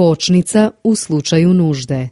kočnica u slučaju nužde.